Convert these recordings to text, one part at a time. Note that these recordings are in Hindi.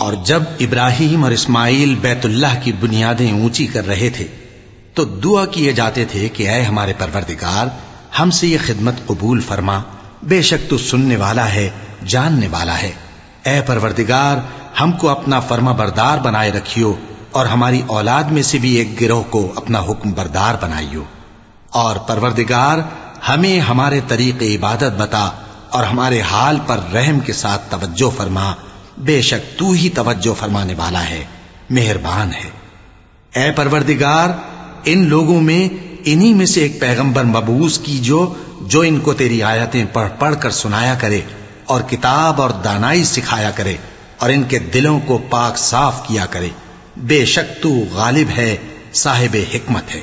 और जब इब्राहिम और इस्माइल बैतुल्लाह की बुनियादें ऊंची कर रहे थे तो दुआ किए जाते थे कि अय हमारे परवरदिगार हमसे ये खिदमत कबूल फरमा बेशक तू सुनने वाला है जानने वाला है ए परवरदिगार, हमको अपना फर्मा बरदार बनाए रखियो और हमारी औलाद में से भी एक गिरोह को अपना हुक्म बरदार बनाइयो। और परवरदिगार, हमें हमारे तरीके इबादत बता और हमारे हाल पर रहम के साथ तवज्जो फरमा। बेशक तू ही तवज्जो फरमाने वाला है, मेहरबान है। ए परवरदिगार, इन लोगों में, इन्हीं में से एक पैगंबर मबूस की जो जो इनको तेरी आयतें पढ़ पढ़ कर सुनाया करे और किताब और दानाई सिखाया करे और इनके दिलों को पाक साफ किया करे बेशक तू गालिब है साहिब हिकमत है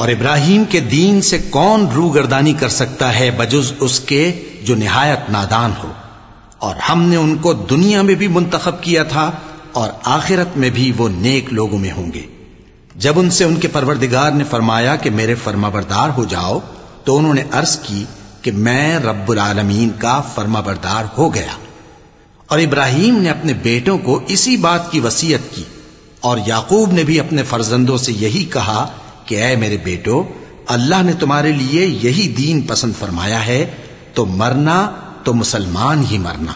और इब्राहिम के दीन से कौन रूगर्दानी कर सकता है बजुज उसके जो निहायत नादान हो और हमने उनको दुनिया में भी मुंतखब किया था और आखिरत में भी वो नेक लोगों में होंगे जब उनसे उनके परवरदिगार ने फरमाया कि मेरे फरमाबरदार हो जाओ तो उन्होंने अर्ज़ की कि मैं रब्बुल आलमीन का फरमाबरदार हो गया। और इब्राहिम ने अपने बेटों को इसी बात की वसीयत की, और याकूब ने भी अपने फर्जंदों से यही कहा कि, ऐ मेरे बेटो, अल्लाह ने तुम्हारे लिए यही दीन पसंद फरमाया है तो मरना तो मुसलमान ही मरना।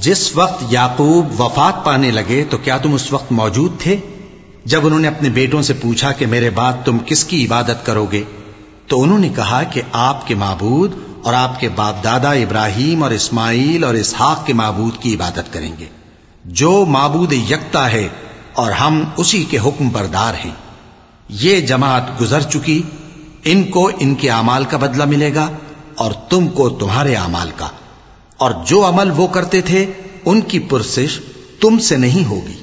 जिस वक्त याकूब वफात पाने लगे तो क्या तुम उस वक्त मौजूद थे जब उन्होंने अपने बेटों से पूछा कि मेरे बाद तुम किसकी इबादत करोगे तो उन्होंने कहा कि आपके माबूद और आपके बाप दादा इब्राहिम और इस्माइल और इसहाक के माबूद की इबादत करेंगे जो माबूद यकता है और हम उसी के हुक्म बरदार हैं। ये जमात गुजर चुकी, इनको इनके अमाल का बदला मिलेगा और तुमको तुम्हारे अमाल का। और जो अमल वो करते थे, उनकी पुरसिश तुमसे नहीं होगी।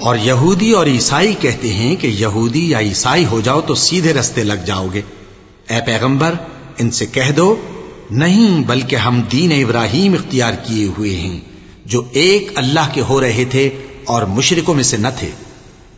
और यहूदी और ईसाई कहते हैं कि यहूदी या ईसाई हो जाओ तो सीधे रस्ते लग जाओगे ए पैगंबर इनसे कह दो नहीं बल्कि हम दीन इब्राहिम इख्तियार किए हुए हैं जो एक अल्लाह के हो रहे थे और मुशरिकों में से न थे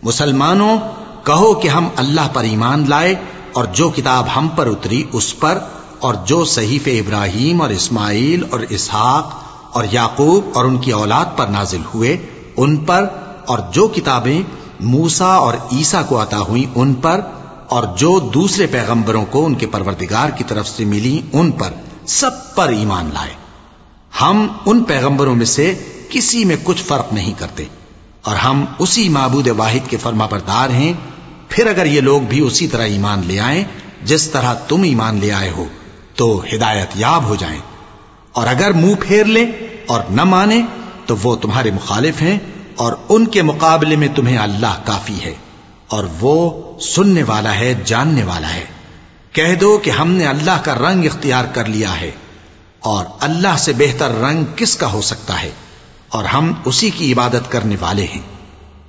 मुसलमानों, कहो कि हम अल्लाह पर ईमान लाए और जो किताब हम पर उतरी उस पर और जो सहीफ इब्राहिम और इस्माइल और इसहाक और याकूब और उनकी औलाद पर नाजिल हुए उन पर और जो किताबें मूसा और ईसा को अता हुई उन पर और जो दूसरे पैगंबरों को उनके परवरदिगार की तरफ़ से मिली उन पर सब पर ईमान लाए। हम उन पैगंबरों में से किसी में कुछ फ़र्क नहीं करते। और हम उसी माबूद वाहिद के फर्माबरदार हैं। फिर अगर ये लोग भी उसी तरह ईमान ले आए, जिस तरह तुम ईमान ले आए हो तो हिदायत याब हो जाए। और अगर मुँह फेर ले और न माने तो वो तुम्हारे मुखालिफ हैं और उनके मुकाबले में तुम्हें अल्लाह काफ़ी है। और वो सुनने वाला है, जानने वाला है। कह दो कि हमने अल्लाह का रंग इख्तियार कर लिया है। और अल्लाह से बेहतर रंग किसका हो सकता है? और हम उसी की इबादत करने वाले हैं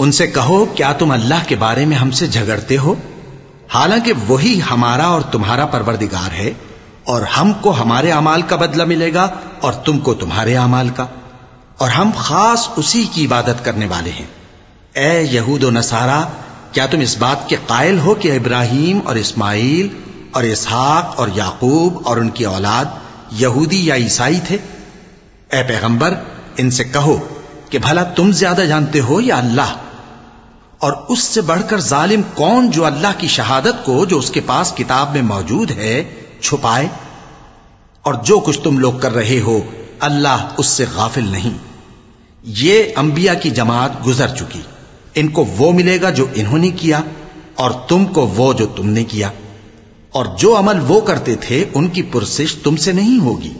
उनसे कहो, क्या तुम अल्लाह के बारे में हमसे झगड़ते हो? हालाँकि वही हमारा और तुम्हारा परवरदिगार है, और हमको हमारे अमाल का बदला मिलेगा, और तुमको तुम्हारे अमाल का। और हम खास उसी की इबादत करने वाले हैं। ए यहूद नसारा, क्या तुम इस बात के कायल हो कि इब्राहिम और इस्माइल और इसहाक और याकूब और उनकी औलाद यहूदी या ईसाई थे? ए पैगंबर, इनसे कहो कि भला तुम ज़्यादा जानते हो या अल्लाह? और उससे बढ़कर जालिम कौन जो अल्लाह की शहादत को, जो उसके पास किताब में मौजूद है, छुपाए? और जो कुछ तुम लोग कर रहे हो, अल्लाह उससे गाफिल नहीं। ये अंबिया की जमात गुजर चुकी। इनको वो मिलेगा जो इन्होंने किया, और तुमको वो जो तुमने किया। और जो अमल वो करते थे, उनकी पुरसिश तुमसे नहीं होगी।